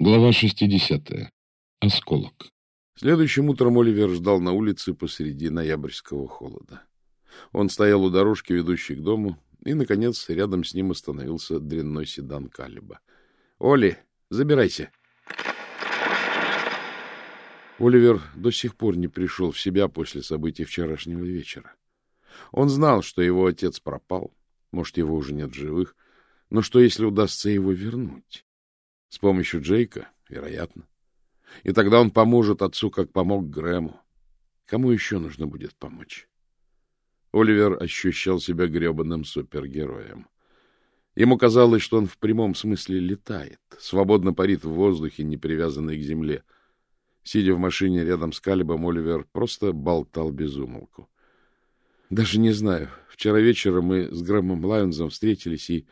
Глава 60. Осколок. Следующим утром Оливер ждал на улице посреди ноябрьского холода. Он стоял у дорожки, ведущей к дому, и, наконец, рядом с ним остановился дрянной седан Калиба. — Оли, забирайся! Оливер до сих пор не пришел в себя после событий вчерашнего вечера. Он знал, что его отец пропал, может, его уже нет в живых, но что, если удастся его вернуть? С помощью Джейка, вероятно. И тогда он поможет отцу, как помог Грэму. Кому еще нужно будет помочь? Оливер ощущал себя гребаным супергероем. Ему казалось, что он в прямом смысле летает, свободно парит в воздухе, не привязанный к земле. Сидя в машине рядом с Калибом, Оливер просто болтал без умолку. Даже не знаю. Вчера вечером мы с Грэмом Лайонзом встретились и,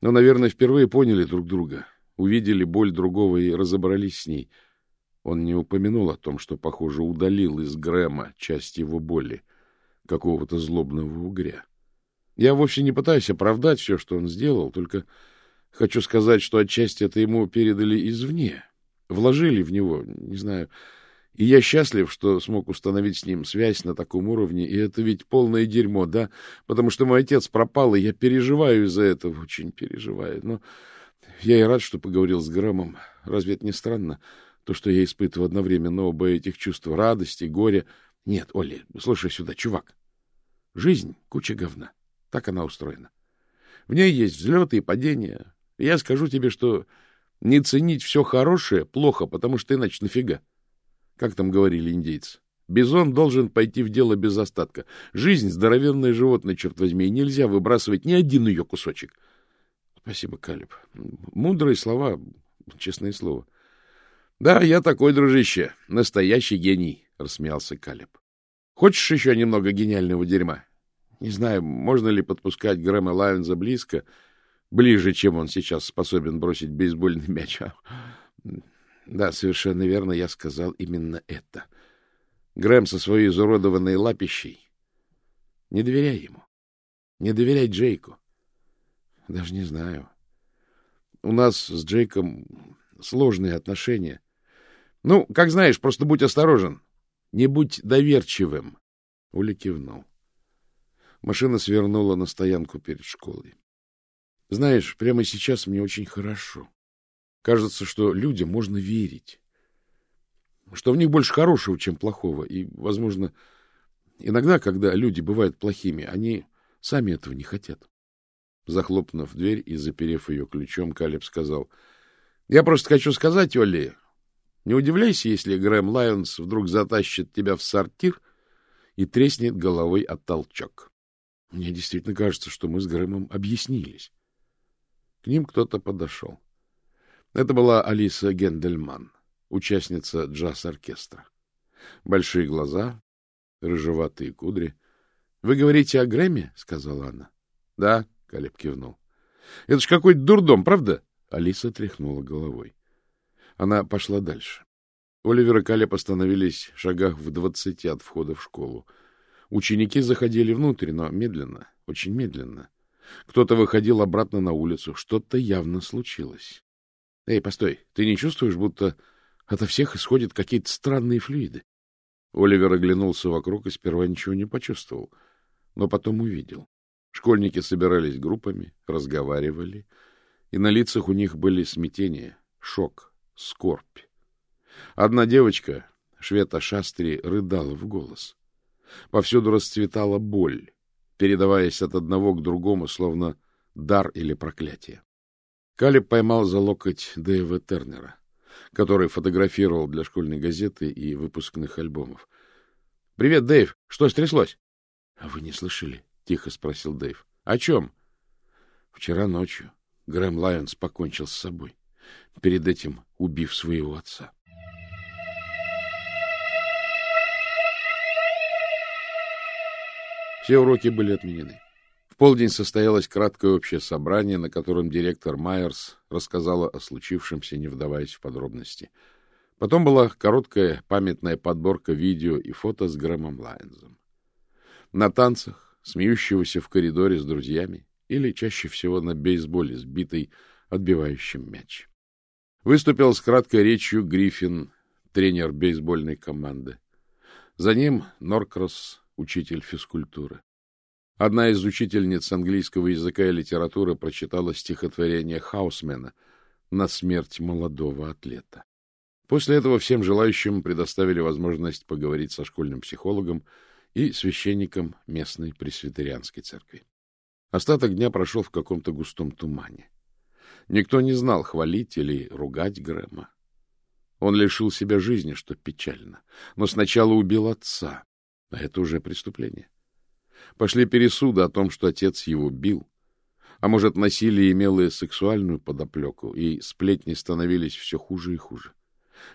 ну, наверное, впервые поняли друг друга увидели боль другого и разобрались с ней. Он не упомянул о том, что, похоже, удалил из Грэма часть его боли, какого-то злобного угря. Я вовсе не пытаюсь оправдать все, что он сделал, только хочу сказать, что отчасти это ему передали извне, вложили в него, не знаю, и я счастлив, что смог установить с ним связь на таком уровне, и это ведь полное дерьмо, да, потому что мой отец пропал, и я переживаю из-за этого, очень переживаю, но... Я и рад, что поговорил с Грэмом. Разве это не странно? То, что я испытываю одновременно оба этих чувства — радости, горя. Нет, Оли, слушай сюда, чувак. Жизнь — куча говна. Так она устроена. В ней есть взлеты и падения. Я скажу тебе, что не ценить все хорошее плохо, потому что иначе нафига. Как там говорили индейцы? Бизон должен пойти в дело без остатка. Жизнь — здоровенное животное, черт возьми, и нельзя выбрасывать ни один ее кусочек. — Спасибо, Калиб. Мудрые слова, честное слово. Да, я такой, дружище, настоящий гений, рассмеялся Калиб. Хочешь еще немного гениального дерьма? Не знаю, можно ли подпускать Грэма Лайонза близко, ближе, чем он сейчас способен бросить бейсбольный мяч. Да, совершенно верно, я сказал именно это. Грэм со своей изуродованной лапищей. Не доверяй ему. Не доверяй Джейку. Даже не знаю. У нас с Джейком сложные отношения. Ну, как знаешь, просто будь осторожен. Не будь доверчивым. Уля кивнул. Машина свернула на стоянку перед школой. Знаешь, прямо сейчас мне очень хорошо. Кажется, что людям можно верить. Что в них больше хорошего, чем плохого. И, возможно, иногда, когда люди бывают плохими, они сами этого не хотят. Захлопнув дверь и заперев ее ключом, Калеб сказал, — Я просто хочу сказать, Олли, не удивляйся, если Грэм Лайонс вдруг затащит тебя в сортир и треснет головой от толчок. Мне действительно кажется, что мы с Грэмом объяснились. К ним кто-то подошел. Это была Алиса Гендельман, участница джаз-оркестра. Большие глаза, рыжеватые кудри. — Вы говорите о Грэме? — сказала она. — Да, Калеб кивнул. — Это ж какой-то дурдом, правда? Алиса тряхнула головой. Она пошла дальше. Оливер и Калеб остановились в шагах в двадцати от входа в школу. Ученики заходили внутрь, но медленно, очень медленно. Кто-то выходил обратно на улицу. Что-то явно случилось. — Эй, постой, ты не чувствуешь, будто ото всех исходят какие-то странные флюиды? Оливер оглянулся вокруг и сперва ничего не почувствовал, но потом увидел. Школьники собирались группами, разговаривали, и на лицах у них были смятение, шок, скорбь. Одна девочка, Швета Шастри, рыдала в голос. Повсюду расцветала боль, передаваясь от одного к другому, словно дар или проклятие. Калиб поймал за локоть Дэйва Тернера, который фотографировал для школьной газеты и выпускных альбомов. — Привет, Дэйв! Что стряслось? — А вы не слышали? — тихо спросил Дэйв. — О чем? — Вчера ночью Грэм Лайонс покончил с собой, перед этим убив своего отца. Все уроки были отменены. В полдень состоялось краткое общее собрание, на котором директор Майерс рассказала о случившемся, не вдаваясь в подробности. Потом была короткая памятная подборка видео и фото с Грэмом Лайонсом. На танцах смеющегося в коридоре с друзьями или чаще всего на бейсболе, сбитый, отбивающим мяч. Выступил с краткой речью Гриффин, тренер бейсбольной команды. За ним Норкросс, учитель физкультуры. Одна из учительниц английского языка и литературы прочитала стихотворение Хаусмена на смерть молодого атлета. После этого всем желающим предоставили возможность поговорить со школьным психологом и священником местной пресвитерианской церкви. Остаток дня прошел в каком-то густом тумане. Никто не знал, хвалить или ругать Грэма. Он лишил себя жизни, что печально. Но сначала убил отца, а это уже преступление. Пошли пересуды о том, что отец его бил. А может, насилие имело сексуальную подоплеку, и сплетни становились все хуже и хуже.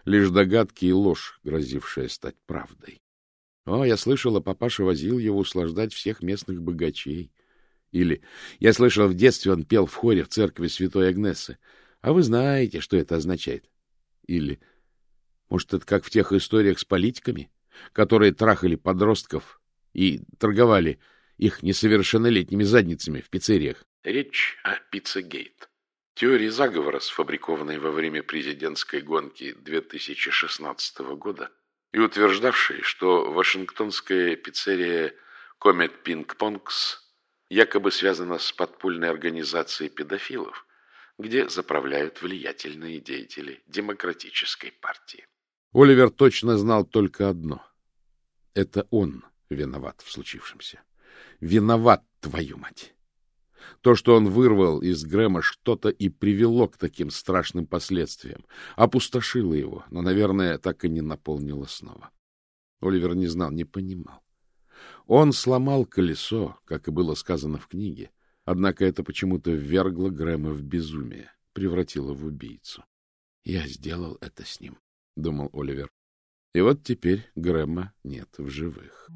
Лишь догадки и ложь, грозившая стать правдой. О, я слышала, папаша возил его услаждать всех местных богачей. Или я слышал, в детстве он пел в хоре в церкви святой Агнесы. А вы знаете, что это означает? Или, может, это как в тех историях с политиками, которые трахали подростков и торговали их несовершеннолетними задницами в пиццериях? Речь о Пиццегейт. Теории заговора, сфабрикованной во время президентской гонки 2016 года, и утверждавшей, что вашингтонская пиццерия Комет Пинг Понгс якобы связана с подпольной организацией педофилов, где заправляют влиятельные деятели демократической партии. Оливер точно знал только одно. Это он виноват в случившемся. Виноват, твою мать! То, что он вырвал из Грэма что-то и привело к таким страшным последствиям, опустошило его, но, наверное, так и не наполнило снова. Оливер не знал, не понимал. Он сломал колесо, как и было сказано в книге, однако это почему-то ввергло Грэма в безумие, превратило в убийцу. «Я сделал это с ним», — думал Оливер. И вот теперь Грэма нет в живых.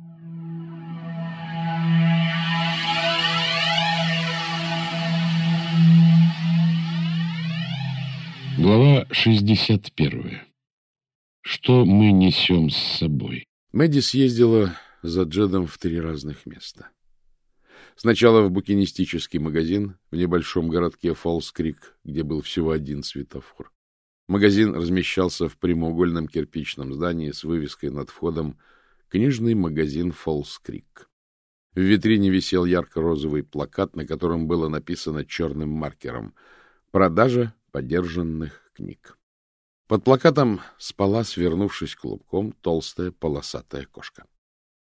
Глава 61. Что мы несем с собой? Мэдди съездила за Джедом в три разных места. Сначала в букинистический магазин в небольшом городке Фолс-Крик, где был всего один светофор. Магазин размещался в прямоугольном кирпичном здании с вывеской над входом «Книжный магазин Фолс-Крик». В витрине висел ярко-розовый плакат, на котором было написано черным маркером «Продажа подержанных книг». Под плакатом спала, свернувшись клубком, толстая полосатая кошка.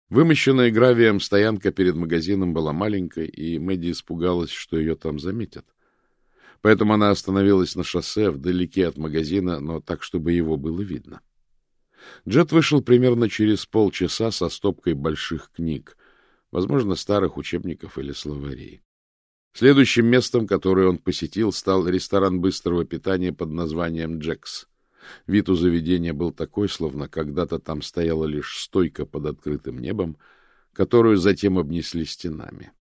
Вымощенная гравием стоянка перед магазином была маленькой, и Мэдди испугалась, что ее там заметят. Поэтому она остановилась на шоссе вдалеке от магазина, но так, чтобы его было видно. Джет вышел примерно через полчаса со стопкой больших книг, возможно, старых учебников или словарей. Следующим местом, которое он посетил, стал ресторан быстрого питания под названием «Джекс». Вид у заведения был такой, словно когда-то там стояла лишь стойка под открытым небом, которую затем обнесли стенами.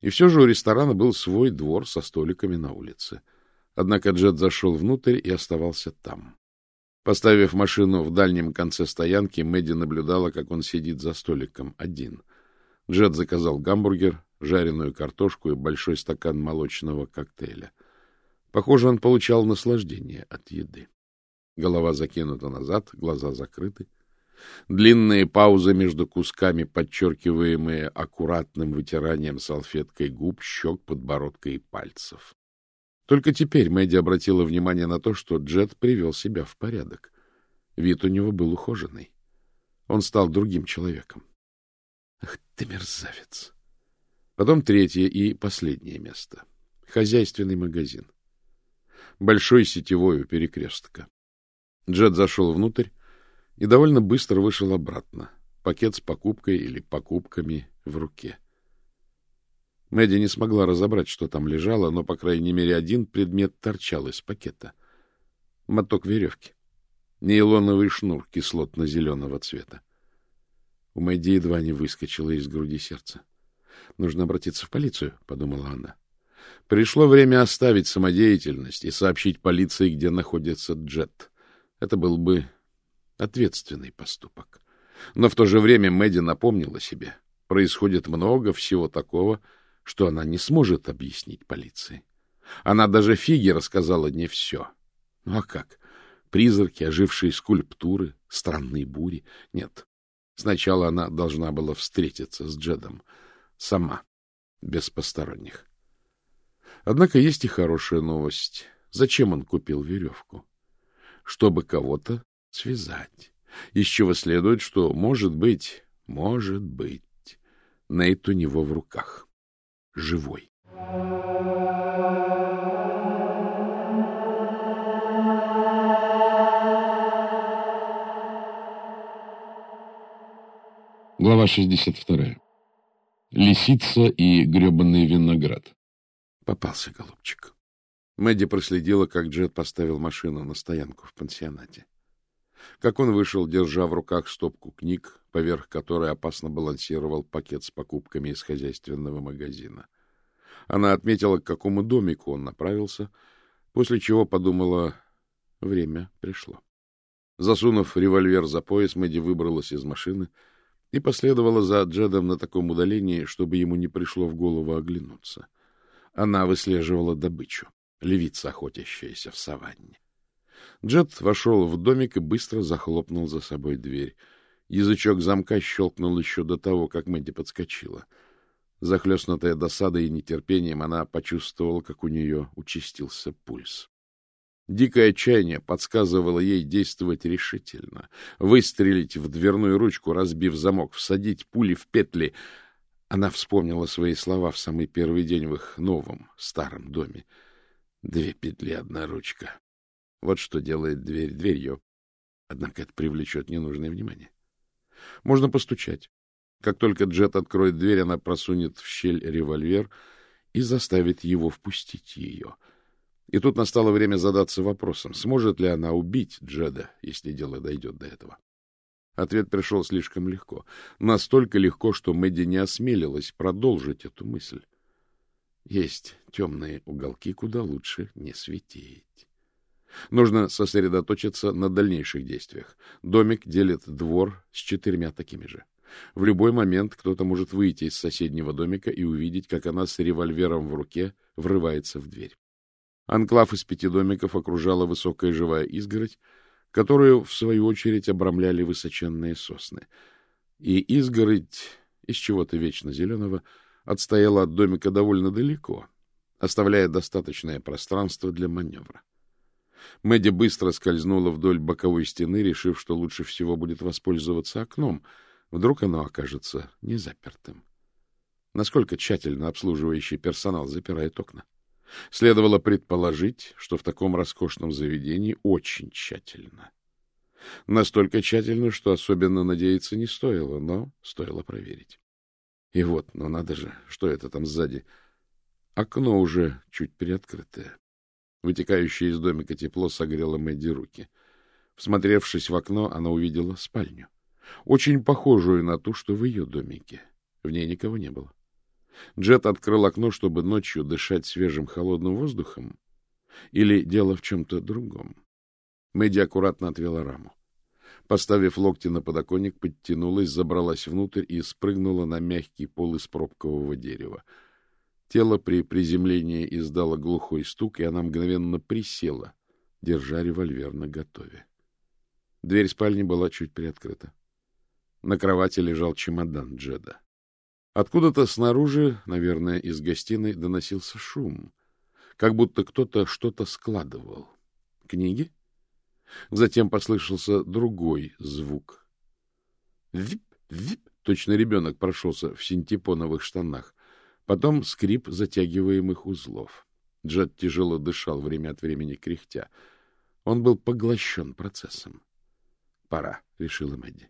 И все же у ресторана был свой двор со столиками на улице. Однако Джет зашел внутрь и оставался там. Поставив машину в дальнем конце стоянки, Мэдди наблюдала, как он сидит за столиком один. Джет заказал гамбургер, жареную картошку и большой стакан молочного коктейля. Похоже, он получал наслаждение от еды. Голова закинута назад, глаза закрыты. Длинные паузы между кусками, подчеркиваемые аккуратным вытиранием салфеткой губ, щек, подбородка и пальцев. Только теперь Мэдди обратила внимание на то, что Джет привел себя в порядок. Вид у него был ухоженный. Он стал другим человеком. Ах ты мерзавец! Потом третье и последнее место. Хозяйственный магазин. Большой сетевой у перекрестка. Джет зашел внутрь и довольно быстро вышел обратно, пакет с покупкой или покупками в руке. Мэдди не смогла разобрать, что там лежало, но, по крайней мере, один предмет торчал из пакета. Моток веревки. Нейлоновый шнур кислотно-зеленого цвета. У Мэдди едва не выскочило из груди сердце. «Нужно обратиться в полицию», — подумала она. Пришло время оставить самодеятельность и сообщить полиции, где находится Джет. Это был бы ответственный поступок. Но в то же время Мэдди напомнила себе, происходит много всего такого, что она не сможет объяснить полиции. Она даже Фиге рассказала не все. Ну а как? Призраки, ожившие скульптуры, странные бури? Нет. Сначала она должна была встретиться с Джедом. Сама, без посторонних. Однако есть и хорошая новость. Зачем он купил веревку? Чтобы кого-то связать. Из чего следует, что, может быть, может быть, Нейт у него в руках. Живой. Глава 62. Лисица и гребаный виноград. Попался, голубчик. Мэдди проследила, как Джет поставил машину на стоянку в пансионате. Как он вышел, держа в руках стопку книг, поверх которой опасно балансировал пакет с покупками из хозяйственного магазина. Она отметила, к какому домику он направился, после чего подумала, время пришло. Засунув револьвер за пояс, Мэдди выбралась из машины и последовала за Джедом на таком удалении, чтобы ему не пришло в голову оглянуться. Она выслеживала добычу, левица, охотящаяся в саванне. Джет вошел в домик и быстро захлопнул за собой дверь. Язычок замка щелкнул еще до того, как Мэдди подскочила. Захлестнутая досадой и нетерпением, она почувствовала, как у нее участился пульс. Дикое отчаяние подсказывало ей действовать решительно, выстрелить в дверную ручку, разбив замок, всадить пули в петли. Она вспомнила свои слова в самый первый день в их новом, старом доме. Две петли, одна ручка. Вот что делает дверь дверью. Однако это привлечет ненужное внимание. Можно постучать. Как только Джет откроет дверь, она просунет в щель револьвер и заставит его впустить ее. И тут настало время задаться вопросом, сможет ли она убить Джеда, если дело дойдет до этого. Ответ пришел слишком легко. Настолько легко, что Мэдди не осмелилась продолжить эту мысль. Есть темные уголки, куда лучше не светить. Нужно сосредоточиться на дальнейших действиях. Домик делит двор с четырьмя такими же. В любой момент кто-то может выйти из соседнего домика и увидеть, как она с револьвером в руке врывается в дверь. Анклав из пяти домиков окружала высокая живая изгородь, которую, в свою очередь, обрамляли высоченные сосны. И изгородь из чего-то вечно зеленого отстояла от домика довольно далеко, оставляя достаточное пространство для маневра. Мэдди быстро скользнула вдоль боковой стены, решив, что лучше всего будет воспользоваться окном. Вдруг оно окажется незапертым. Насколько тщательно обслуживающий персонал запирает окна? Следовало предположить, что в таком роскошном заведении очень тщательно. Настолько тщательно, что особенно надеяться не стоило, но стоило проверить. И вот, ну надо же, что это там сзади? Окно уже чуть приоткрытое. Вытекающее из домика тепло согрело Мэдди руки. Всмотревшись в окно, она увидела спальню. Очень похожую на ту, что в ее домике. В ней никого не было. Джет открыл окно, чтобы ночью дышать свежим холодным воздухом? Или дело в чем-то другом? Мэдди аккуратно отвела раму. Поставив локти на подоконник, подтянулась, забралась внутрь и спрыгнула на мягкий пол из пробкового дерева. Тело при приземлении издало глухой стук, и она мгновенно присела, держа револьвер наготове. Дверь спальни была чуть приоткрыта. На кровати лежал чемодан Джеда. Откуда-то снаружи, наверное, из гостиной, доносился шум, как будто кто-то что-то складывал. Книги? Затем послышался другой звук. Вип, вип, точно ребенок прошелся в синтепоновых штанах. Потом скрип затягиваемых узлов. Джет тяжело дышал, время от времени кряхтя. Он был поглощен процессом. — Пора, — решила Мэдди.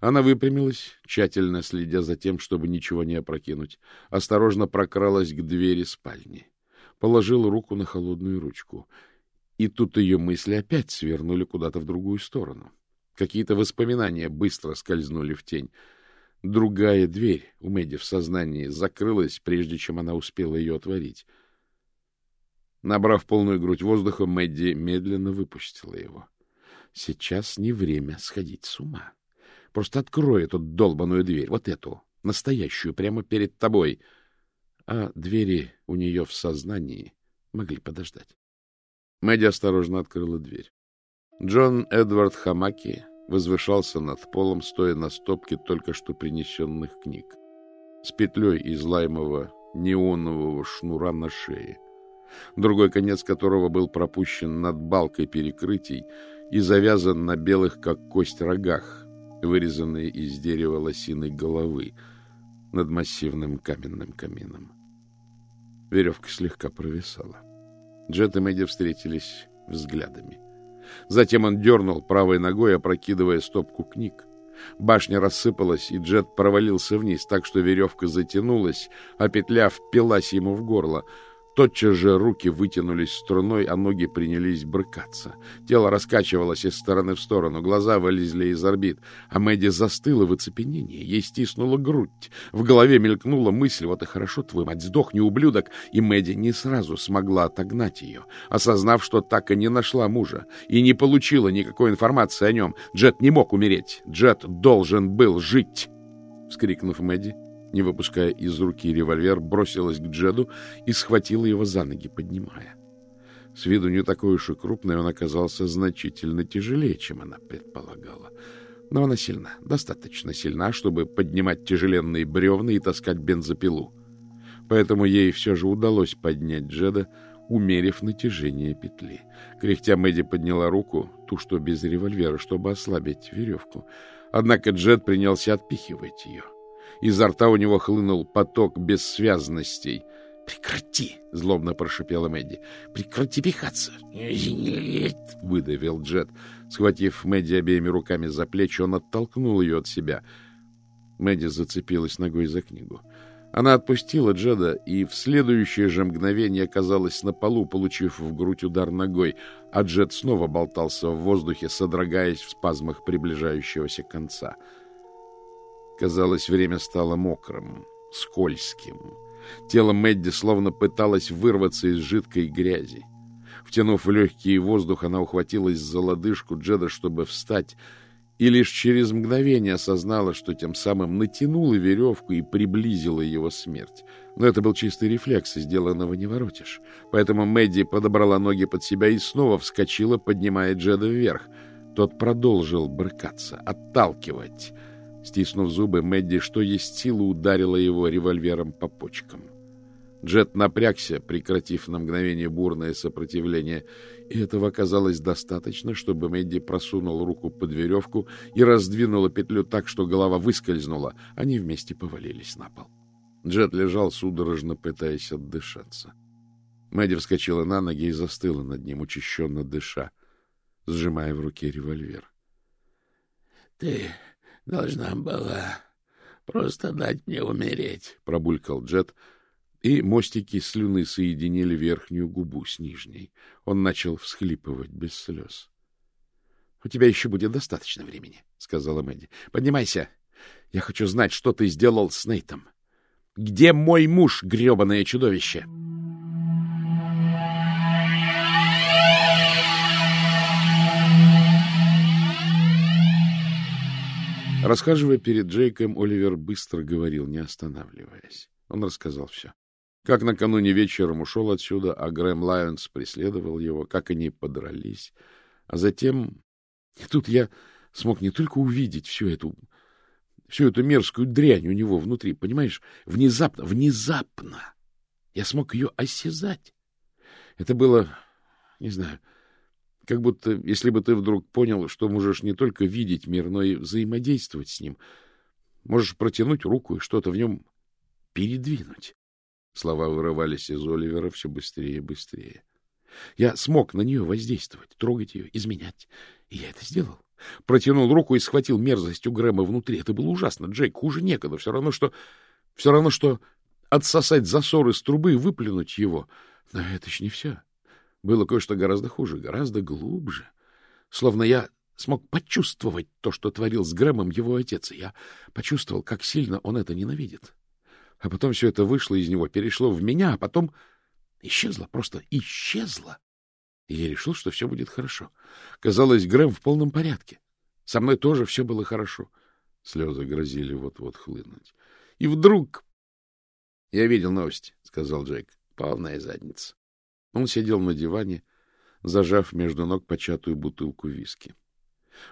Она выпрямилась, тщательно следя за тем, чтобы ничего не опрокинуть, осторожно прокралась к двери спальни, положила руку на холодную ручку. И тут ее мысли опять свернули куда-то в другую сторону. Какие-то воспоминания быстро скользнули в тень. Другая дверь у Мэдди в сознании закрылась, прежде чем она успела ее отворить. Набрав полную грудь воздуха, Мэдди медленно выпустила его. Сейчас не время сходить с ума. Просто открой эту долбаную дверь, вот эту, настоящую, прямо перед тобой. А двери у нее в сознании могли подождать. Мэдди осторожно открыла дверь. Джон Эдвард Хамаки возвышался над полом, стоя на стопке только что принесенных книг, с петлей из лаймового неонового шнура на шее, другой конец которого был пропущен над балкой перекрытий и завязан на белых, как кость, рогах, вырезанные из дерева лосиной головы над массивным каменным камином. Веревка слегка провисала. Джет и Мэдди встретились взглядами. Затем он дернул правой ногой, опрокидывая стопку книг. Башня рассыпалась, и Джет провалился вниз, так что веревка затянулась, а петля впилась ему в горло — Тотчас же руки вытянулись струной, а ноги принялись брыкаться. Тело раскачивалось из стороны в сторону, глаза вылезли из орбит, а Мэдди застыла в оцепенении. Ей стиснула грудь. В голове мелькнула мысль, вот и хорошо, твой мать, сдохни, ублюдок, и Мэдди не сразу смогла отогнать ее, осознав, что так и не нашла мужа и не получила никакой информации о нем. Джет не мог умереть, Джет должен был жить. Вскрикнув Мэдди, не выпуская из руки револьвер, бросилась к Джеду и схватила его за ноги, поднимая. С виду не такой уж и крупный, он оказался значительно тяжелее, чем она предполагала. Но она сильна, достаточно сильна, чтобы поднимать тяжеленные бревна и таскать бензопилу. Поэтому ей все же удалось поднять Джеда, умерив натяжение петли. Кряхтя Мэдди подняла руку, ту, что без револьвера, чтобы ослабить веревку. Однако Джед принялся отпихивать ее. — Изо рта у него хлынул поток бессвязностей. «Прекрати!» — злобно прошипела Мэдди. «Прекрати пихаться!» — выдавил Джет. Схватив Мэдди обеими руками за плечи, он оттолкнул ее от себя. Мэдди зацепилась ногой за книгу. Она отпустила Джеда и в следующее же мгновение оказалась на полу, получив в грудь удар ногой, а Джед снова болтался в воздухе, содрогаясь в спазмах приближающегося конца. — Казалось, время стало мокрым, скользким. Тело Мэдди словно пыталось вырваться из жидкой грязи. Втянув в легкий воздух, она ухватилась за лодыжку Джеда, чтобы встать, и лишь через мгновение осознала, что тем самым натянула веревку и приблизила его смерть. Но это был чистый рефлекс, сделанного не воротишь. Поэтому Мэдди подобрала ноги под себя и снова вскочила, поднимая Джеда вверх. Тот продолжил брыкаться, отталкивать — Стиснув зубы, Мэдди, что есть силы, ударила его револьвером по почкам. Джет напрягся, прекратив на мгновение бурное сопротивление, и этого оказалось достаточно, чтобы Мэдди просунул руку под веревку и раздвинула петлю так, что голова выскользнула. Они вместе повалились на пол. Джет лежал, судорожно пытаясь отдышаться. Мэдди вскочила на ноги и застыла над ним, учащенно дыша, сжимая в руке револьвер. — Ты Должна была просто дать мне умереть, — пробулькал Джет, и мостики слюны соединили верхнюю губу с нижней. Он начал всхлипывать без слез. — У тебя еще будет достаточно времени, — сказала Мэдди. — Поднимайся. Я хочу знать, что ты сделал с Нейтом. Где мой муж, гребаное чудовище? — Расхаживая перед Джейком, Оливер быстро говорил, не останавливаясь. Он рассказал все. Как накануне вечером ушел отсюда, а Грэм Лайонс преследовал его, как они подрались. А затем... И тут я смог не только увидеть всю эту всю эту мерзкую дрянь у него внутри, понимаешь? Внезапно, внезапно я смог ее осязать. Это было, не знаю, как будто, если бы ты вдруг понял, что можешь не только видеть мир, но и взаимодействовать с ним, можешь протянуть руку и что-то в нем передвинуть. Слова вырывались из Оливера все быстрее и быстрее. Я смог на нее воздействовать, трогать ее, изменять. И я это сделал. Протянул руку и схватил мерзость у Грэма внутри. Это было ужасно, Джейк, хуже некогда. Все равно, что... Все равно, что отсосать засор из трубы и выплюнуть его. Но это ж не все. Было кое-что гораздо хуже, гораздо глубже. Словно я смог почувствовать то, что творил с Грэмом его отец, я почувствовал, как сильно он это ненавидит. А потом все это вышло из него, перешло в меня, а потом исчезло, просто исчезло. И я решил, что все будет хорошо. Казалось, Грэм в полном порядке. Со мной тоже все было хорошо. Слезы грозили вот-вот хлынуть. И вдруг... — Я видел новости, — сказал Джейк. — Полная задница. Он сидел на диване, зажав между ног початую бутылку виски.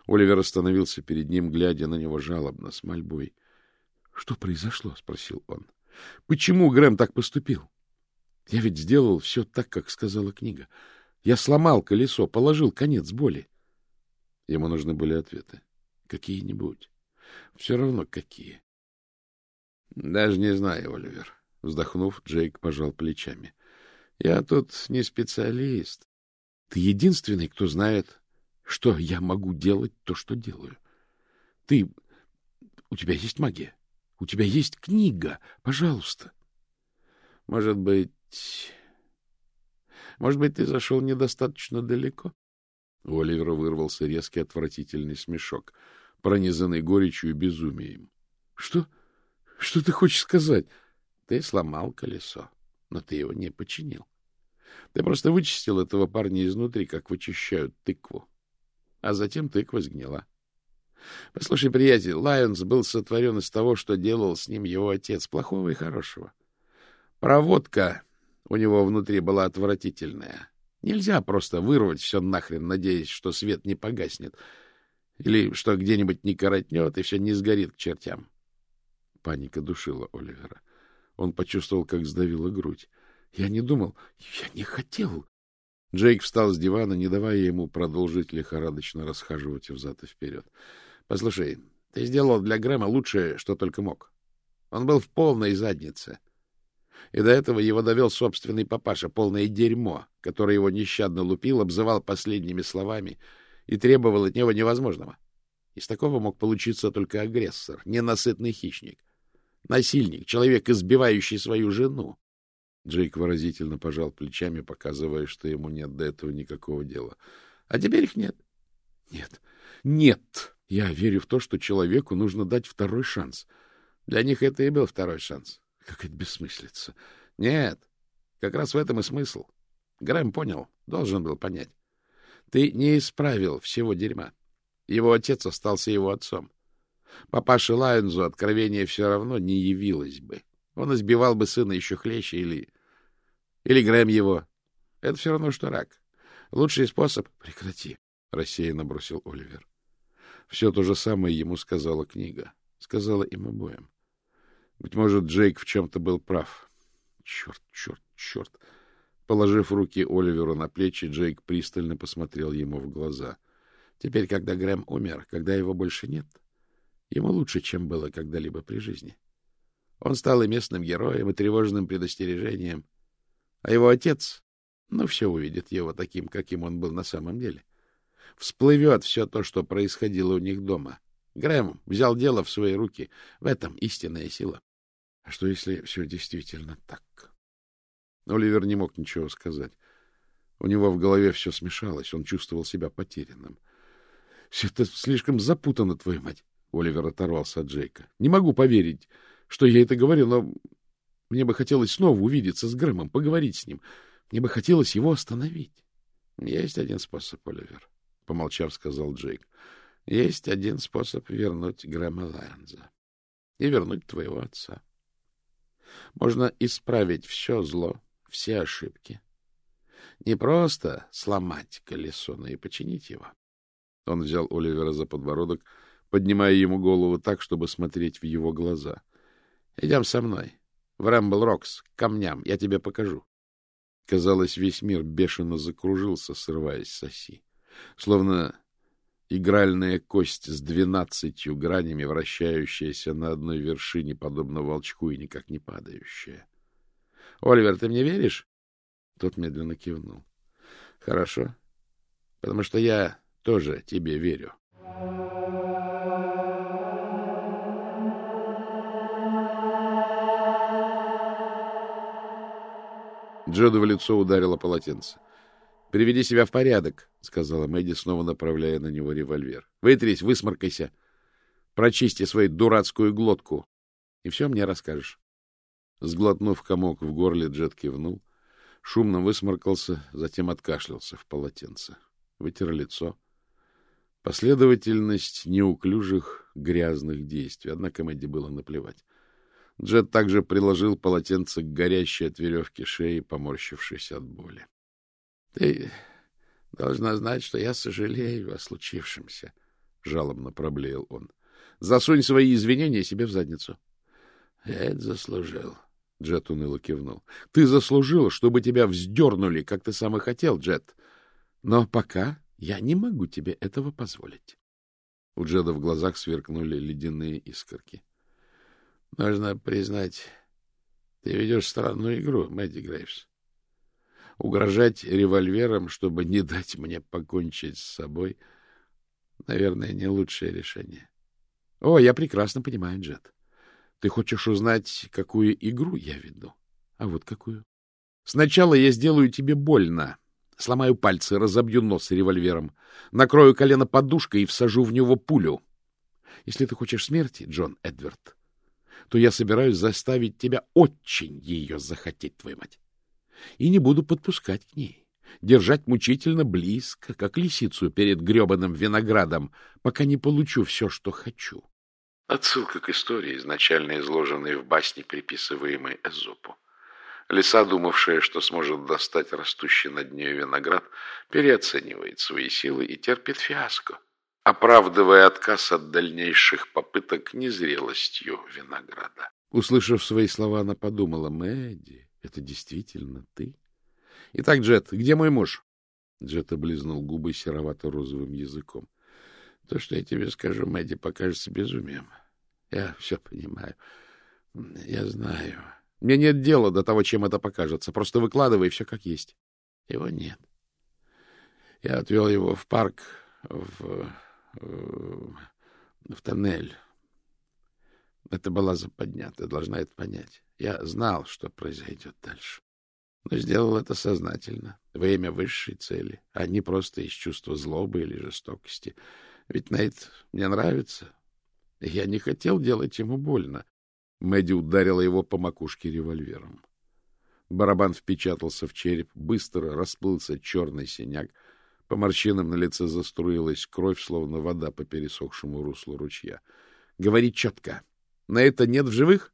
Оливер остановился перед ним, глядя на него жалобно, с мольбой. — Что произошло? — спросил он. — Почему Грэм так поступил? Я ведь сделал все так, как сказала книга. Я сломал колесо, положил конец боли. Ему нужны были ответы. Какие-нибудь. Все равно какие. — Даже не знаю, Оливер. Вздохнув, Джейк пожал плечами. — Я тут не специалист. Ты единственный, кто знает, что я могу делать то, что делаю. Ты... У тебя есть магия. У тебя есть книга. Пожалуйста. Может быть... Может быть, ты зашел недостаточно далеко? У Оливера вырвался резкий отвратительный смешок, пронизанный горечью и безумием. — Что? Что ты хочешь сказать? Ты сломал колесо, но ты его не починил. Ты просто вычистил этого парня изнутри, как вычищают тыкву. А затем тыква сгнила. Послушай, приятель, Лайонс был сотворен из того, что делал с ним его отец, плохого и хорошего. Проводка у него внутри была отвратительная. Нельзя просто вырвать все нахрен, надеясь, что свет не погаснет. Или что где-нибудь не коротнет, и все не сгорит к чертям. Паника душила Оливера. Он почувствовал, как сдавила грудь. Я не думал, я не хотел. Джейк встал с дивана, не давая ему продолжить лихорадочно расхаживать взад и вперед. — Послушай, ты сделал для Грэма лучшее, что только мог. Он был в полной заднице. И до этого его довел собственный папаша, полное дерьмо, которое его нещадно лупил, обзывал последними словами и требовал от него невозможного. Из такого мог получиться только агрессор, ненасытный хищник, насильник, человек, избивающий свою жену. Джейк выразительно пожал плечами, показывая, что ему нет до этого никакого дела. — А теперь их нет. — Нет, нет. Я верю в то, что человеку нужно дать второй шанс. Для них это и был второй шанс. Как это бессмыслица. Нет, как раз в этом и смысл. Грэм понял, должен был понять. Ты не исправил всего дерьма. Его отец остался его отцом. Папаше Лайонзу откровение все равно не явилось бы. Он избивал бы сына еще хлеще или или Грэм его. Это все равно, что рак. Лучший способ... — Прекрати, — рассеянно бросил Оливер. Все то же самое ему сказала книга. Сказала им обоим. Быть может, Джейк в чем-то был прав. Черт, черт, черт. Положив руки Оливеру на плечи, Джейк пристально посмотрел ему в глаза. Теперь, когда Грэм умер, когда его больше нет, ему лучше, чем было когда-либо при жизни. Он стал и местным героем, и тревожным предостережением — а его отец, ну, все увидит его таким, каким он был на самом деле. Всплывет все то, что происходило у них дома. Грэм взял дело в свои руки. В этом истинная сила. А что, если все действительно так? Оливер не мог ничего сказать. У него в голове все смешалось, он чувствовал себя потерянным. — Все это слишком запутано, твою мать! — Оливер оторвался от Джейка. — Не могу поверить, что я это говорю, но мне бы хотелось снова увидеться с Грэмом, поговорить с ним. Мне бы хотелось его остановить. — Есть один способ, Оливер, — помолчав, сказал Джейк. — Есть один способ вернуть Грэма Лайонза и вернуть твоего отца. Можно исправить все зло, все ошибки. Не просто сломать колесо, но и починить его. Он взял Оливера за подбородок, поднимая ему голову так, чтобы смотреть в его глаза. — Идем со мной. В Рэмбл-Рокс, к камням, я тебе покажу. Казалось, весь мир бешено закружился, срываясь с оси. Словно игральная кость с двенадцатью гранями, вращающаяся на одной вершине, подобно волчку и никак не падающая. — Оливер, ты мне веришь? Тот медленно кивнул. — Хорошо, потому что я тоже тебе верю. Джоду в лицо ударило полотенце. — Приведи себя в порядок, — сказала Мэдди, снова направляя на него револьвер. — Вытрись, высморкайся. Прочисти свою дурацкую глотку. И все мне расскажешь. Сглотнув комок в горле, Джет кивнул, шумно высморкался, затем откашлялся в полотенце. Вытер лицо. Последовательность неуклюжих, грязных действий. Однако Мэдди было наплевать. Джет также приложил полотенце к горящей от веревки шеи, поморщившись от боли. — Ты Должна знать, что я сожалею о случившемся, — жалобно проблеял он. — Засунь свои извинения себе в задницу. — Я заслужил. Джет уныло кивнул. — Ты заслужил, чтобы тебя вздернули, как ты сам и хотел, Джет. Но пока я не могу тебе этого позволить. У Джеда в глазах сверкнули ледяные искорки. — Нужно признать, ты ведешь странную игру, Мэдди Грейвс. Угрожать револьвером, чтобы не дать мне покончить с собой, наверное, не лучшее решение. — О, я прекрасно понимаю, Джет. Ты хочешь узнать, какую игру я веду? А вот какую. Сначала я сделаю тебе больно. Сломаю пальцы, разобью нос револьвером, накрою колено подушкой и всажу в него пулю. Если ты хочешь смерти, Джон Эдвард, то я собираюсь заставить тебя очень ее захотеть, твою мать. И не буду подпускать к ней, держать мучительно близко, как лисицу перед гребаным виноградом, пока не получу все, что хочу. Отсылка к истории, изначально изложенной в басне, приписываемой Эзопу. Лиса, думавшая, что сможет достать растущий над нею виноград, переоценивает свои силы и терпит фиаско, оправдывая отказ от дальнейших попыток незрелостью винограда. Услышав свои слова, она подумала, «Мэдди, это действительно ты?» «Итак, Джет, где мой муж?» Джет облизнул губы серовато-розовым языком. То, что я тебе скажу, Мэдди, покажется безумием. Я все понимаю. Я знаю. Мне нет дела до того, чем это покажется. Просто выкладывай все как есть. Его нет. Я отвел его в парк, в, в, в тоннель. Это была западня, ты должна это понять. Я знал, что произойдет дальше. Но сделал это сознательно, во имя высшей цели, а не просто из чувства злобы или жестокости. Ведь Нейт мне нравится. Я не хотел делать ему больно. Мэдди ударила его по макушке револьвером. Барабан впечатался в череп, быстро расплылся черный синяк. По морщинам на лице заструилась кровь, словно вода по пересохшему руслу ручья. — Говори четко. На это нет в живых?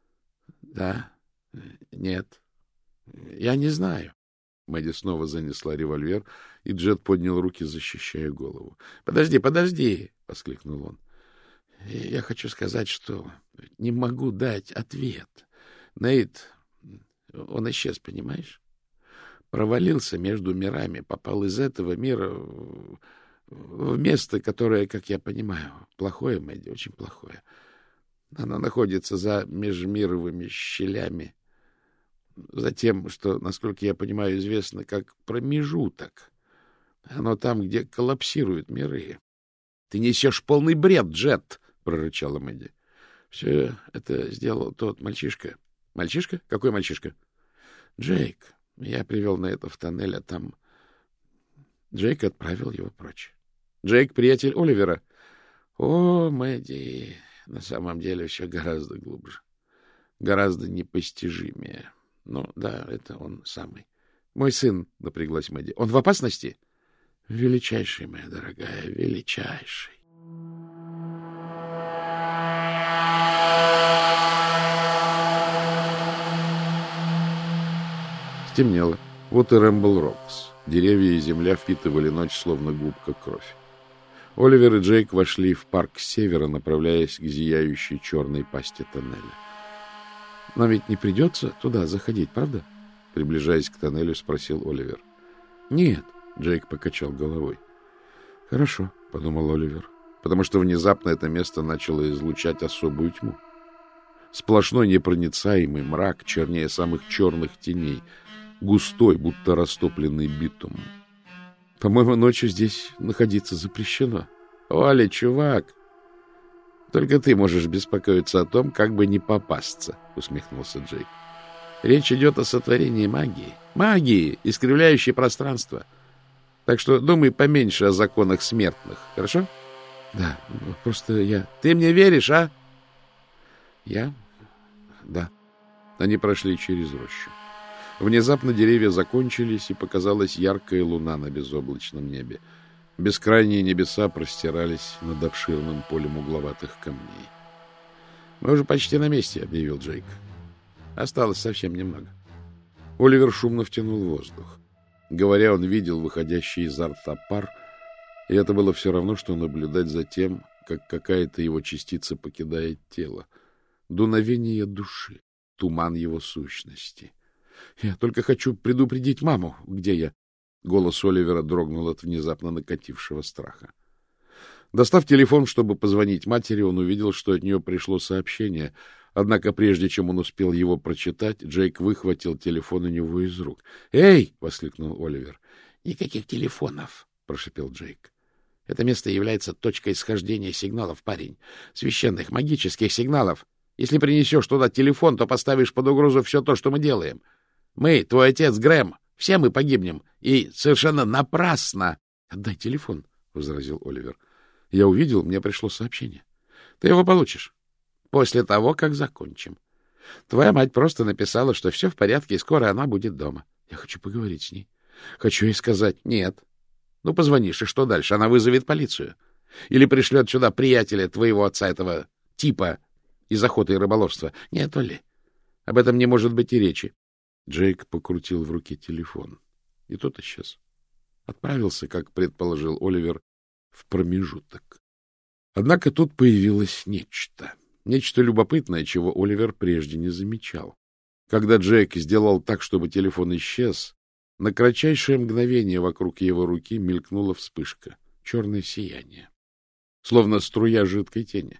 — Да. Нет. Я не знаю. Мэдди снова занесла револьвер, и Джет поднял руки, защищая голову. — Подожди, подожди! — воскликнул он. — Я хочу сказать, что не могу дать ответ. Нейт, он исчез, понимаешь? Провалился между мирами, попал из этого мира в место, которое, как я понимаю, плохое, Мэдди, очень плохое. Оно находится за межмировыми щелями за тем, что, насколько я понимаю, известно как промежуток. Оно там, где коллапсируют миры. — Ты несешь полный бред, Джет! — прорычала Мэдди. — Все это сделал тот мальчишка. — Мальчишка? Какой мальчишка? — Джейк. Я привел на это в тоннель, а там... Джейк отправил его прочь. — Джейк — приятель Оливера. — О, Мэдди, на самом деле все гораздо глубже, гораздо непостижимее. — ну, да, это он самый. Мой сын, — напряглась Мэдди. Он в опасности? Величайший, моя дорогая, величайший. Стемнело. Вот и Рэмбл Рокс. Деревья и земля впитывали ночь, словно губка кровь. Оливер и Джейк вошли в парк с севера, направляясь к зияющей черной пасти тоннеля. — Но ведь не придется туда заходить, правда? Приближаясь к тоннелю, спросил Оливер. — Нет, — Джейк покачал головой. — Хорошо, — подумал Оливер, потому что внезапно это место начало излучать особую тьму. Сплошной непроницаемый мрак, чернее самых черных теней, густой, будто растопленный битум. По-моему, ночью здесь находиться запрещено. — Оля, чувак, только ты можешь беспокоиться о том, как бы не попасться, — усмехнулся Джейк. Речь идет о сотворении магии. Магии, искривляющей пространство. Так что думай поменьше о законах смертных, хорошо? Да, просто я... Ты мне веришь, а? Я? Да. Они прошли через рощу. Внезапно деревья закончились, и показалась яркая луна на безоблачном небе. Бескрайние небеса простирались над обширным полем угловатых камней. — Мы уже почти на месте, — объявил Джейк. — Осталось совсем немного. Оливер шумно втянул воздух. Говоря, он видел выходящий изо рта пар, и это было все равно, что наблюдать за тем, как какая-то его частица покидает тело. Дуновение души, туман его сущности. Я только хочу предупредить маму, где я. Голос Оливера дрогнул от внезапно накатившего страха. Достав телефон, чтобы позвонить матери, он увидел, что от нее пришло сообщение. Однако прежде чем он успел его прочитать, Джейк выхватил телефон у него из рук. «Эй!» — воскликнул Оливер. «Никаких телефонов!» — прошипел Джейк. «Это место является точкой схождения сигналов, парень. Священных, магических сигналов. Если принесешь туда телефон, то поставишь под угрозу все то, что мы делаем. Мы, твой отец Грэм, все мы погибнем. И совершенно напрасно. — Отдай телефон, — возразил Оливер. — Я увидел, мне пришло сообщение. Ты его получишь. После того, как закончим. Твоя мать просто написала, что все в порядке, и скоро она будет дома. Я хочу поговорить с ней. Хочу ей сказать «нет». Ну, позвонишь, и что дальше? Она вызовет полицию. Или пришлет сюда приятеля твоего отца, этого типа из охоты и рыболовства. Нет, Оли, об этом не может быть и речи. Джейк покрутил в руке телефон, и тот исчез. Отправился, как предположил Оливер, в промежуток. Однако тут появилось нечто. Нечто любопытное, чего Оливер прежде не замечал. Когда Джейк сделал так, чтобы телефон исчез, на кратчайшее мгновение вокруг его руки мелькнула вспышка, черное сияние, словно струя жидкой тени.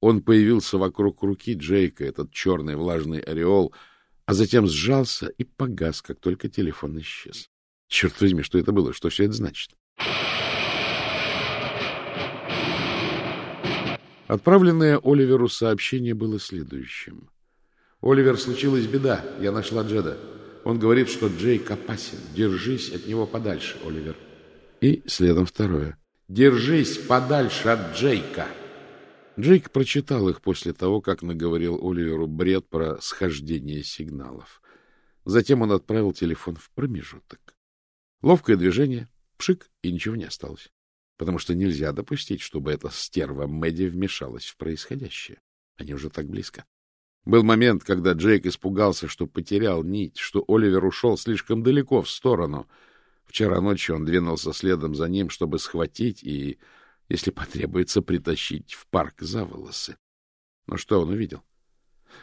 Он появился вокруг руки Джейка, этот черный влажный ореол — а затем сжался и погас, как только телефон исчез. Черт возьми, что это было? Что все это значит? Отправленное Оливеру сообщение было следующим. «Оливер, случилась беда. Я нашла Джеда. Он говорит, что Джейк опасен. Держись от него подальше, Оливер». И следом второе. «Держись подальше от Джейка». Джейк прочитал их после того, как наговорил Оливеру бред про схождение сигналов. Затем он отправил телефон в промежуток. Ловкое движение, пшик, и ничего не осталось. Потому что нельзя допустить, чтобы эта стерва Мэдди вмешалась в происходящее. Они уже так близко. Был момент, когда Джейк испугался, что потерял нить, что Оливер ушел слишком далеко в сторону. Вчера ночью он двинулся следом за ним, чтобы схватить и если потребуется притащить в парк за волосы. Но что он увидел?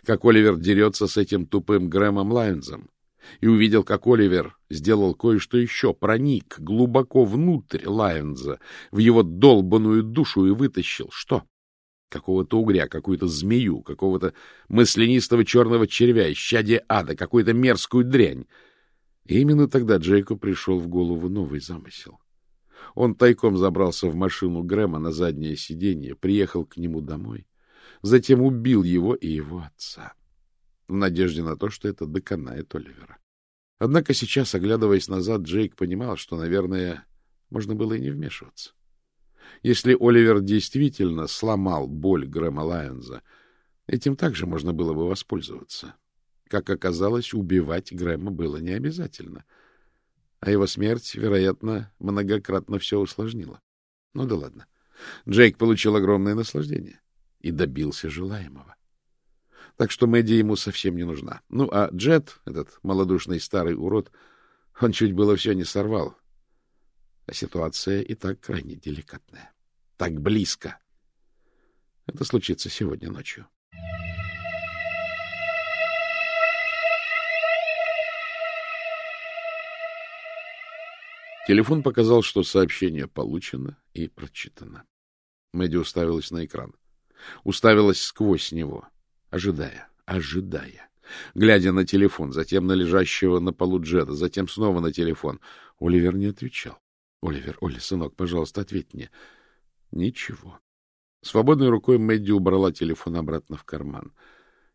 Как Оливер дерется с этим тупым Грэмом Лайнзом. И увидел, как Оливер сделал кое-что еще, проник глубоко внутрь Лайнза, в его долбанную душу и вытащил что? Какого-то угря, какую-то змею, какого-то мысленистого черного червя, исчадие ада, какую-то мерзкую дрянь. И именно тогда Джейку пришел в голову новый замысел. Он тайком забрался в машину Грэма на заднее сиденье, приехал к нему домой, затем убил его и его отца, в надежде на то, что это доконает Оливера. Однако сейчас, оглядываясь назад, Джейк понимал, что, наверное, можно было и не вмешиваться. Если Оливер действительно сломал боль Грэма Лайонза, этим также можно было бы воспользоваться. Как оказалось, убивать Грэма было не обязательно — а его смерть, вероятно, многократно все усложнила. Ну да ладно. Джейк получил огромное наслаждение и добился желаемого. Так что Мэдди ему совсем не нужна. Ну, а Джет, этот малодушный старый урод, он чуть было все не сорвал. А ситуация и так крайне деликатная. Так близко. Это случится сегодня ночью. Телефон показал, что сообщение получено и прочитано. Мэдди уставилась на экран. Уставилась сквозь него, ожидая, ожидая. Глядя на телефон, затем на лежащего на полу Джеда, затем снова на телефон. Оливер не отвечал. — Оливер, Оли, сынок, пожалуйста, ответь мне. Ничего. Свободной рукой Мэдди убрала телефон обратно в карман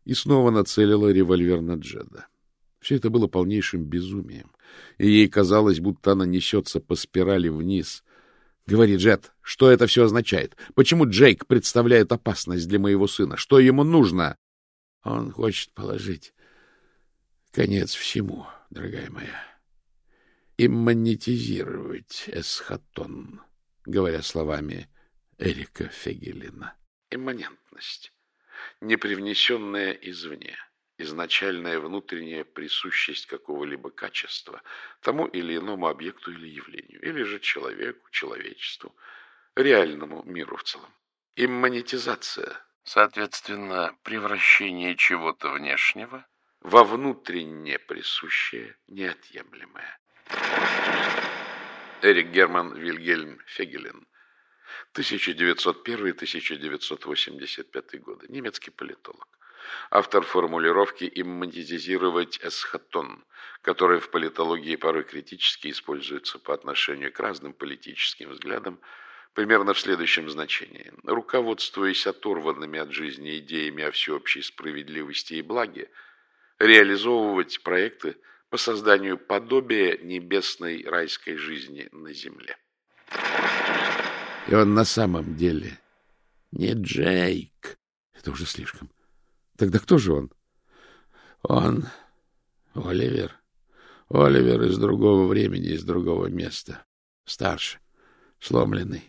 и снова нацелила револьвер на Джеда. Все это было полнейшим безумием, и ей казалось, будто она несется по спирали вниз. — Говори, Джет, что это все означает? Почему Джейк представляет опасность для моего сына? Что ему нужно? — Он хочет положить конец всему, дорогая моя. Имманетизировать эсхатон, говоря словами Эрика Фегелина. Имманентность, непривнесенная извне изначальная внутренняя присущесть какого-либо качества тому или иному объекту или явлению, или же человеку, человечеству, реальному миру в целом. Имманетизация, соответственно, превращение чего-то внешнего во внутренне присущее, неотъемлемое. Эрик Герман Вильгельм Фегелин 1901-1985 годы, немецкий политолог автор формулировки «имманизировать эсхатон», которая в политологии порой критически используется по отношению к разным политическим взглядам, примерно в следующем значении. Руководствуясь оторванными от жизни идеями о всеобщей справедливости и благе, реализовывать проекты по созданию подобия небесной райской жизни на земле. И он на самом деле не Джейк. Это уже слишком. Тогда кто же он? Он Оливер. Оливер из другого времени, из другого места. Старше, сломленный.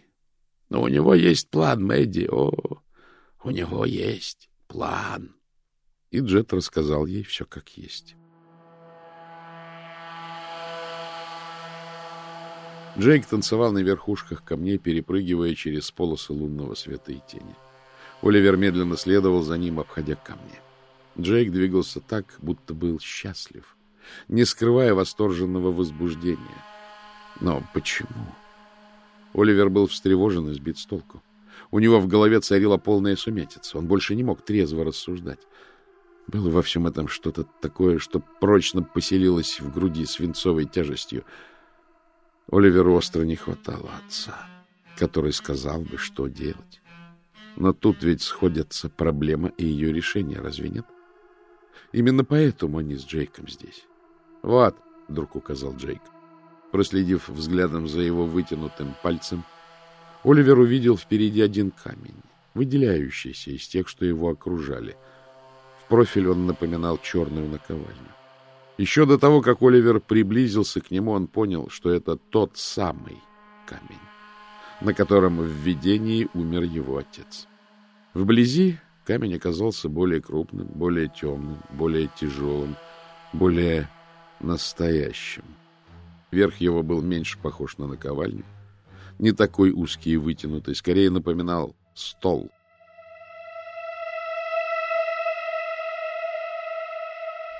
Но у него есть план, Мэдди. О, у него есть план. И Джет рассказал ей все как есть. Джейк танцевал на верхушках камней, перепрыгивая через полосы лунного света и тени. Оливер медленно следовал за ним, обходя камни. Джейк двигался так, будто был счастлив, не скрывая восторженного возбуждения. Но почему? Оливер был встревожен и сбит с толку. У него в голове царила полная сумятица. Он больше не мог трезво рассуждать. Было во всем этом что-то такое, что прочно поселилось в груди свинцовой тяжестью. Оливеру остро не хватало отца, который сказал бы, что делать. Но тут ведь сходятся проблема и ее решение, разве нет? Именно поэтому они с Джейком здесь. — Вот, — вдруг указал Джейк. Проследив взглядом за его вытянутым пальцем, Оливер увидел впереди один камень, выделяющийся из тех, что его окружали. В профиль он напоминал черную наковальню. Еще до того, как Оливер приблизился к нему, он понял, что это тот самый камень на котором в видении умер его отец. Вблизи камень оказался более крупным, более темным, более тяжелым, более настоящим. Верх его был меньше похож на наковальню, не такой узкий и вытянутый, скорее напоминал стол.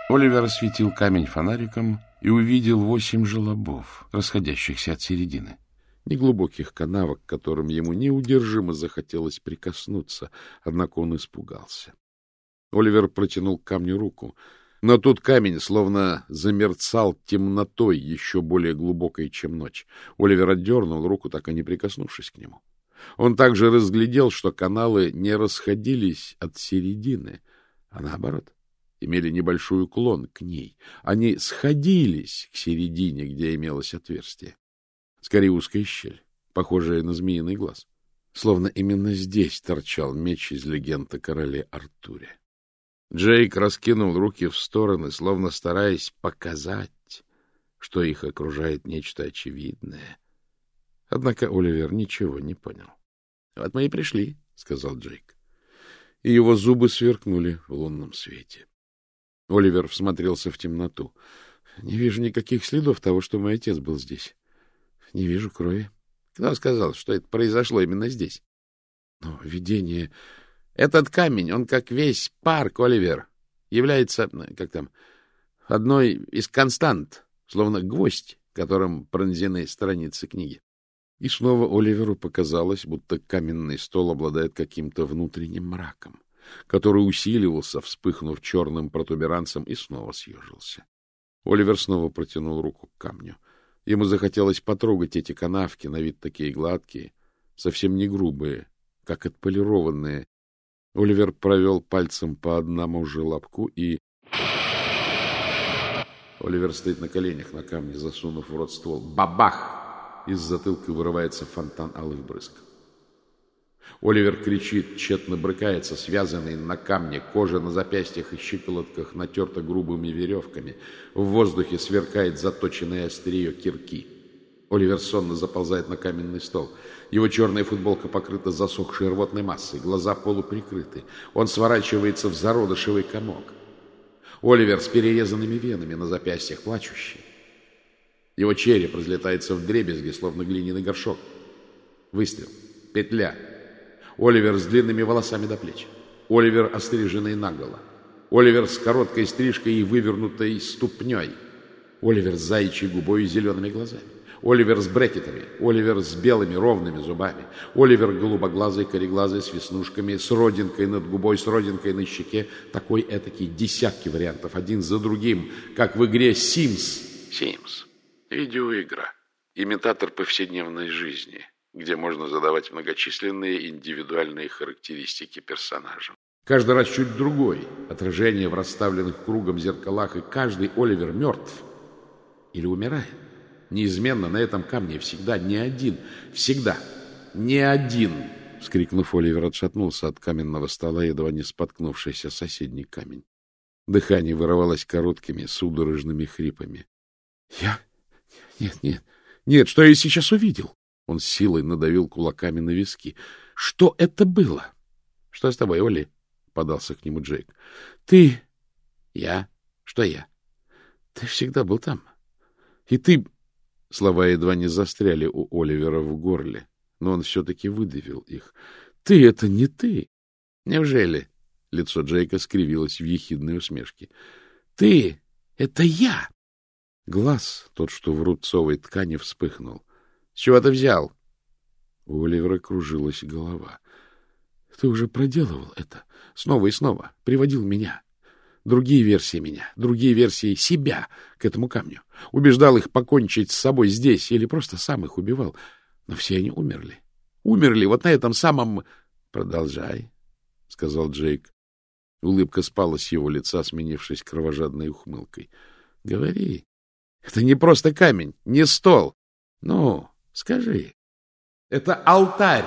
Оливер осветил камень фонариком и увидел восемь желобов, расходящихся от середины неглубоких канавок, к которым ему неудержимо захотелось прикоснуться, однако он испугался. Оливер протянул к камню руку, но тут камень словно замерцал темнотой, еще более глубокой, чем ночь. Оливер отдернул руку, так и не прикоснувшись к нему. Он также разглядел, что каналы не расходились от середины, а наоборот, имели небольшой уклон к ней. Они сходились к середине, где имелось отверстие. Скорее узкая щель, похожая на змеиный глаз. Словно именно здесь торчал меч из легенд о короле Артуре. Джейк раскинул руки в стороны, словно стараясь показать, что их окружает нечто очевидное. Однако Оливер ничего не понял. — Вот мы и пришли, — сказал Джейк. И его зубы сверкнули в лунном свете. Оливер всмотрелся в темноту. — Не вижу никаких следов того, что мой отец был здесь. Не вижу крови. Кто сказал, что это произошло именно здесь? Но видение... Этот камень, он как весь парк, Оливер, является, как там, одной из констант, словно гвоздь, которым пронзены страницы книги. И снова Оливеру показалось, будто каменный стол обладает каким-то внутренним мраком, который усиливался, вспыхнув черным протуберанцем, и снова съежился. Оливер снова протянул руку к камню. Ему захотелось потрогать эти канавки, на вид такие гладкие, совсем не грубые, как отполированные. Оливер провел пальцем по одному желобку и... Оливер стоит на коленях на камне, засунув в рот ствол. Бабах! Из затылка вырывается фонтан алых брызг. Оливер кричит, тщетно брыкается, связанный на камне, кожа на запястьях и щиколотках натерта грубыми веревками. В воздухе сверкает заточенное острие кирки. Оливер сонно заползает на каменный стол. Его черная футболка покрыта засохшей рвотной массой, глаза полуприкрыты. Он сворачивается в зародышевый комок. Оливер с перерезанными венами на запястьях, плачущий. Его череп разлетается в дребезги, словно глиняный горшок. Выстрел. Петля. Оливер с длинными волосами до плеч. Оливер, остриженный наголо. Оливер с короткой стрижкой и вывернутой ступней. Оливер с заячьей губой и зелеными глазами. Оливер с брекетами, Оливер с белыми ровными зубами, Оливер голубоглазый, кореглазый, с веснушками, с родинкой над губой, с родинкой на щеке. Такой этакий десятки вариантов, один за другим, как в игре Sims. Sims. Видеоигра. Имитатор повседневной жизни, где можно задавать многочисленные индивидуальные характеристики персонажам. Каждый раз чуть другой, отражение в расставленных кругом зеркалах, и каждый Оливер мертв или умирает. Неизменно на этом камне всегда не один. Всегда не один. Вскрикнув, Оливер отшатнулся от каменного стола, едва не споткнувшийся соседний камень. Дыхание вырывалось короткими, судорожными хрипами. — Я... Нет, нет, нет, что я сейчас увидел? Он силой надавил кулаками на виски. — Что это было? — Что с тобой, Оли? — подался к нему Джейк. — Ты... — Я? Что я? — Ты всегда был там. И ты... Слова едва не застряли у Оливера в горле, но он все-таки выдавил их. — Ты — это не ты! — Неужели? Лицо Джейка скривилось в ехидной усмешке. — Ты — это я! Глаз, тот, что в рубцовой ткани, вспыхнул. — С чего ты взял? У Оливера кружилась голова. — Ты уже проделывал это. Снова и снова. Приводил меня. — другие версии меня, другие версии себя к этому камню. Убеждал их покончить с собой здесь или просто сам их убивал. Но все они умерли. Умерли вот на этом самом... — Продолжай, — сказал Джейк. Улыбка спала с его лица, сменившись кровожадной ухмылкой. — Говори. Это не просто камень, не стол. Ну, скажи. Это алтарь